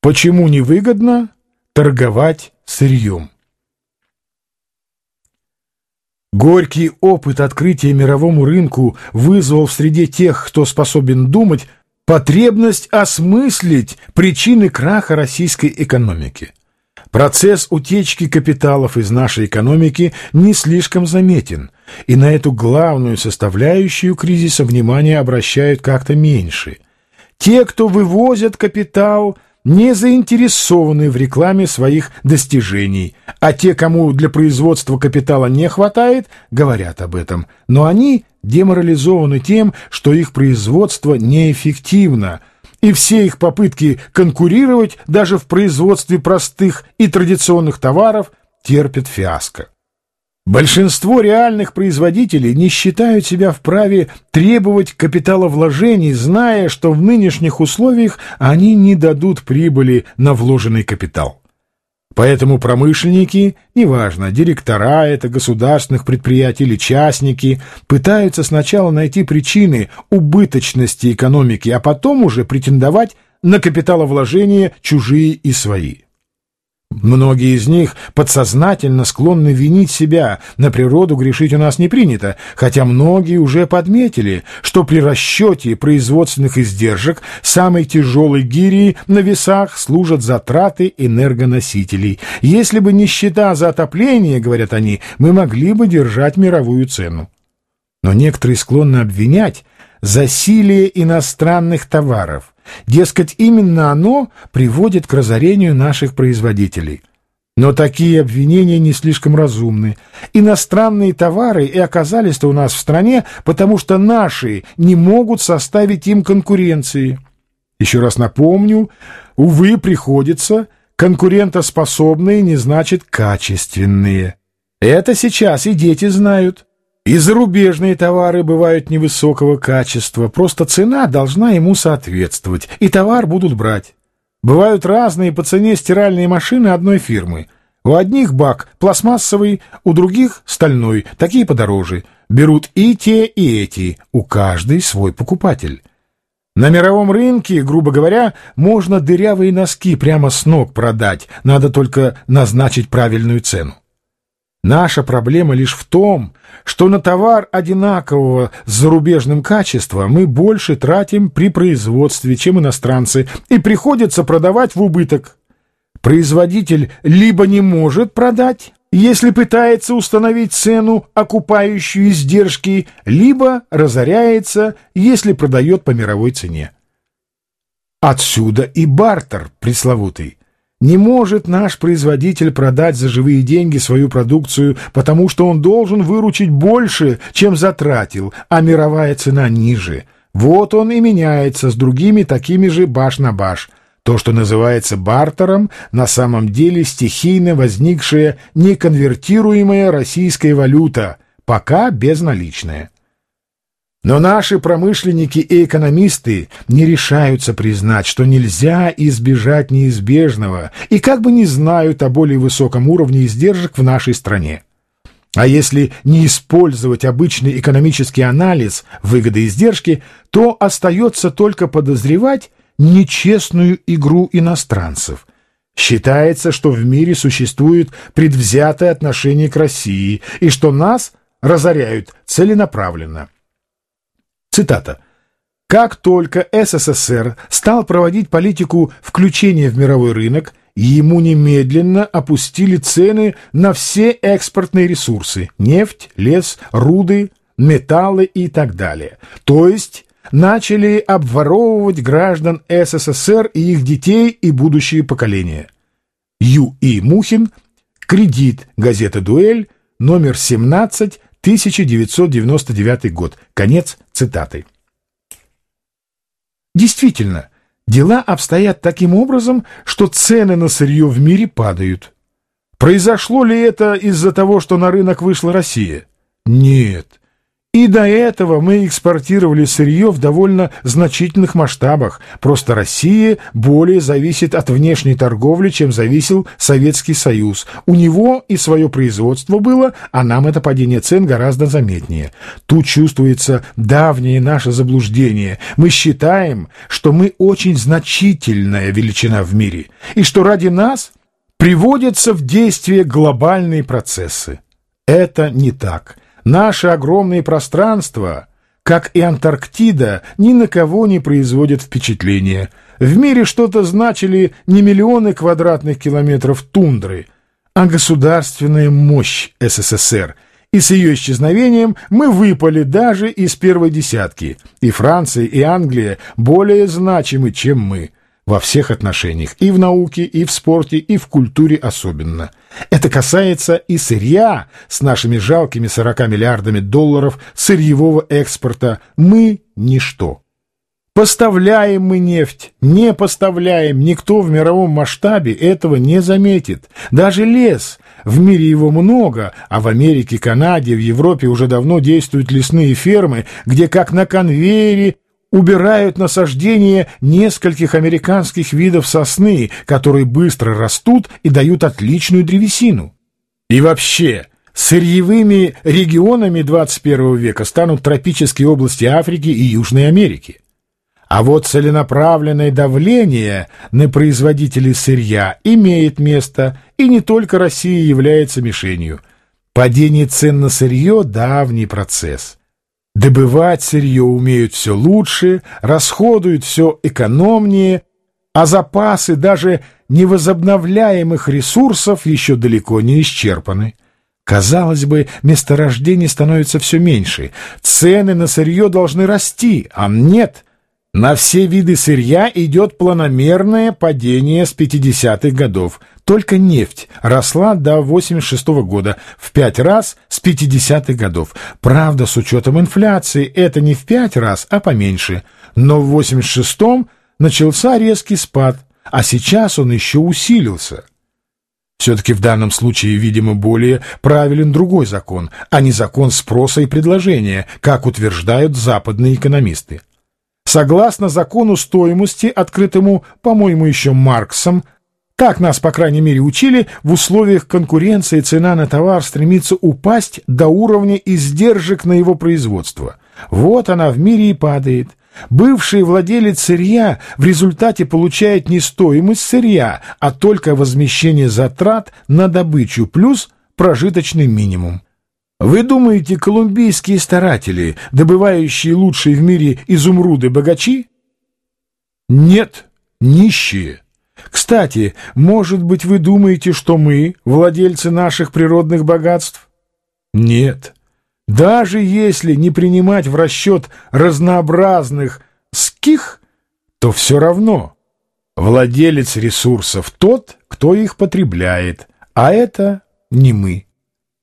Почему невыгодно торговать сырьем? Горький опыт открытия мировому рынку вызвал в среде тех, кто способен думать, потребность осмыслить причины краха российской экономики. Процесс утечки капиталов из нашей экономики не слишком заметен, и на эту главную составляющую кризиса внимание обращают как-то меньше. Те, кто вывозят капитал, не заинтересованы в рекламе своих достижений, а те, кому для производства капитала не хватает, говорят об этом, но они деморализованы тем, что их производство неэффективно – и все их попытки конкурировать даже в производстве простых и традиционных товаров терпят фиаско. Большинство реальных производителей не считают себя вправе требовать капиталовложений, зная, что в нынешних условиях они не дадут прибыли на вложенный капитал. Поэтому промышленники, неважно, директора это государственных предприятий или частники, пытаются сначала найти причины убыточности экономики, а потом уже претендовать на капиталовложения чужие и свои. Многие из них подсознательно склонны винить себя, на природу грешить у нас не принято, хотя многие уже подметили, что при расчете производственных издержек самой тяжелой гири на весах служат затраты энергоносителей. Если бы не счета за отопление, говорят они, мы могли бы держать мировую цену. Но некоторые склонны обвинять засилие иностранных товаров – Дескать, именно оно приводит к разорению наших производителей. Но такие обвинения не слишком разумны. Иностранные товары и оказались-то у нас в стране, потому что наши не могут составить им конкуренции. Еще раз напомню, увы, приходится, конкурентоспособные не значит качественные. Это сейчас и дети знают. И зарубежные товары бывают невысокого качества, просто цена должна ему соответствовать, и товар будут брать. Бывают разные по цене стиральные машины одной фирмы. У одних бак пластмассовый, у других стальной, такие подороже. Берут и те, и эти, у каждой свой покупатель. На мировом рынке, грубо говоря, можно дырявые носки прямо с ног продать, надо только назначить правильную цену. Наша проблема лишь в том, что на товар одинакового с зарубежным качеством мы больше тратим при производстве, чем иностранцы, и приходится продавать в убыток. Производитель либо не может продать, если пытается установить цену, окупающую издержки, либо разоряется, если продает по мировой цене. Отсюда и бартер пресловутый. Не может наш производитель продать за живые деньги свою продукцию, потому что он должен выручить больше, чем затратил, а мировая цена ниже. Вот он и меняется с другими такими же баш на баш. То, что называется бартером, на самом деле стихийно возникшая неконвертируемая российская валюта, пока безналичная. Но наши промышленники и экономисты не решаются признать, что нельзя избежать неизбежного, и как бы не знают о более высоком уровне издержек в нашей стране. А если не использовать обычный экономический анализ выгоды издержки, то остается только подозревать нечестную игру иностранцев. Считается, что в мире существует предвзятое отношение к России и что нас разоряют целенаправленно. Цитата. «Как только СССР стал проводить политику включения в мировой рынок, ему немедленно опустили цены на все экспортные ресурсы – нефть, лес, руды, металлы и так далее. То есть начали обворовывать граждан СССР и их детей и будущие поколения. Ю. И. Мухин, кредит, газета «Дуэль», номер 17, 1999 год. Конец цитаты. Действительно, дела обстоят таким образом, что цены на сырье в мире падают. Произошло ли это из-за того, что на рынок вышла Россия? Нет. И до этого мы экспортировали сырье в довольно значительных масштабах. Просто Россия более зависит от внешней торговли, чем зависел Советский Союз. У него и свое производство было, а нам это падение цен гораздо заметнее. Тут чувствуется давнее наше заблуждение. Мы считаем, что мы очень значительная величина в мире, и что ради нас приводятся в действие глобальные процессы. Это не так. Наши огромные пространства, как и Антарктида, ни на кого не производят впечатления. В мире что-то значили не миллионы квадратных километров тундры, а государственная мощь СССР. И с ее исчезновением мы выпали даже из первой десятки. И Франция, и Англия более значимы, чем мы во всех отношениях, и в науке, и в спорте, и в культуре особенно. Это касается и сырья с нашими жалкими 40 миллиардами долларов сырьевого экспорта. Мы – ничто. Поставляем мы нефть, не поставляем, никто в мировом масштабе этого не заметит. Даже лес, в мире его много, а в Америке, Канаде, в Европе уже давно действуют лесные фермы, где как на конвейере убирают насаждение нескольких американских видов сосны, которые быстро растут и дают отличную древесину. И вообще, сырьевыми регионами 21 века станут тропические области Африки и Южной Америки. А вот целенаправленное давление на производителей сырья имеет место, и не только Россия является мишенью. Падение цен на сырье – давний процесс. Добывать сырье умеют все лучше, расходуют все экономнее, а запасы даже невозобновляемых ресурсов еще далеко не исчерпаны. Казалось бы, месторождений становится все меньше, цены на сырье должны расти, а нет – на все виды сырья идет планомерное падение с 50-х годов. Только нефть росла до 86 -го года, в пять раз с 50-х годов. Правда, с учетом инфляции, это не в пять раз, а поменьше. Но в 86-м начался резкий спад, а сейчас он еще усилился. Все-таки в данном случае, видимо, более правилен другой закон, а не закон спроса и предложения, как утверждают западные экономисты. Согласно закону стоимости, открытому, по-моему, еще Марксом, так нас, по крайней мере, учили, в условиях конкуренции цена на товар стремится упасть до уровня издержек на его производство. Вот она в мире и падает. Бывший владелец сырья в результате получает не стоимость сырья, а только возмещение затрат на добычу плюс прожиточный минимум. Вы думаете, колумбийские старатели, добывающие лучшие в мире изумруды, богачи? Нет, нищие. Кстати, может быть, вы думаете, что мы владельцы наших природных богатств? Нет. Даже если не принимать в расчет разнообразных ских, то все равно владелец ресурсов тот, кто их потребляет, а это не мы.